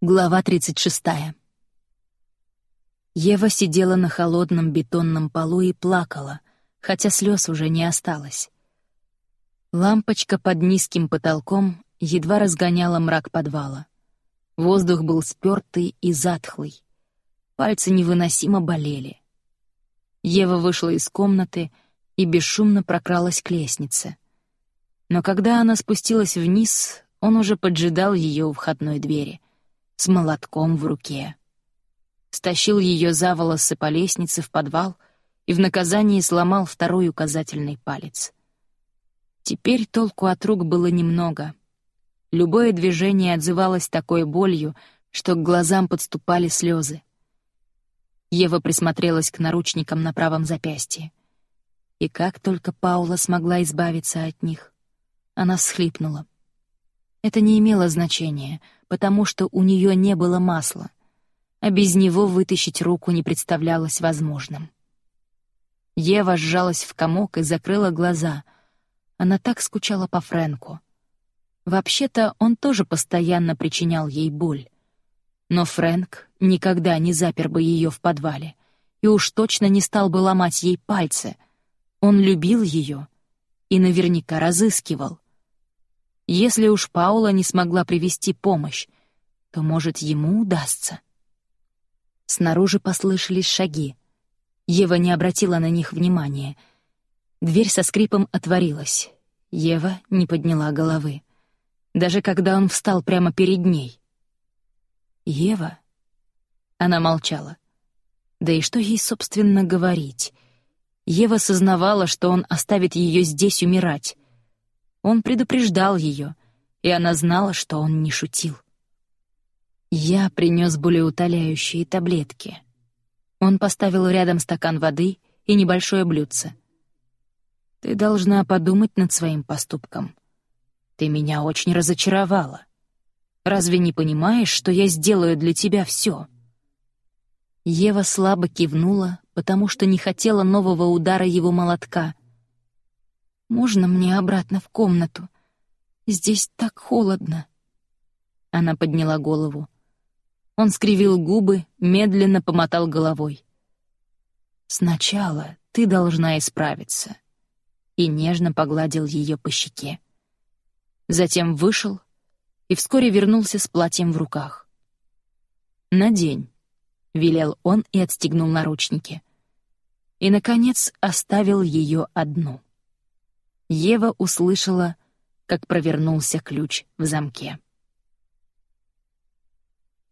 Глава 36. Ева сидела на холодном бетонном полу и плакала, хотя слез уже не осталось. Лампочка под низким потолком едва разгоняла мрак подвала. Воздух был спёртый и затхлый. Пальцы невыносимо болели. Ева вышла из комнаты и бесшумно прокралась к лестнице. Но когда она спустилась вниз, он уже поджидал ее у входной двери — с молотком в руке. Стащил ее за волосы по лестнице в подвал и в наказании сломал второй указательный палец. Теперь толку от рук было немного. Любое движение отзывалось такой болью, что к глазам подступали слезы. Ева присмотрелась к наручникам на правом запястье. И как только Паула смогла избавиться от них, она всхлипнула. Это не имело значения — потому что у нее не было масла, а без него вытащить руку не представлялось возможным. Ева сжалась в комок и закрыла глаза. Она так скучала по Фрэнку. Вообще-то он тоже постоянно причинял ей боль. Но Фрэнк никогда не запер бы ее в подвале и уж точно не стал бы ломать ей пальцы. Он любил ее и наверняка разыскивал — если уж Паула не смогла привести помощь, то, может, ему удастся. Снаружи послышались шаги. Ева не обратила на них внимания. Дверь со скрипом отворилась. Ева не подняла головы. Даже когда он встал прямо перед ней. «Ева?» Она молчала. Да и что ей, собственно, говорить? Ева сознавала, что он оставит ее здесь умирать. Он предупреждал ее, и она знала, что он не шутил. Я принес болеутоляющие таблетки. Он поставил рядом стакан воды и небольшое блюдце. Ты должна подумать над своим поступком. Ты меня очень разочаровала. Разве не понимаешь, что я сделаю для тебя все? Ева слабо кивнула, потому что не хотела нового удара его молотка, можно мне обратно в комнату? Здесь так холодно». Она подняла голову. Он скривил губы, медленно помотал головой. «Сначала ты должна исправиться», и нежно погладил ее по щеке. Затем вышел и вскоре вернулся с платьем в руках. «Надень», — велел он и отстегнул наручники. И, наконец, оставил ее одну. Ева услышала, как провернулся ключ в замке.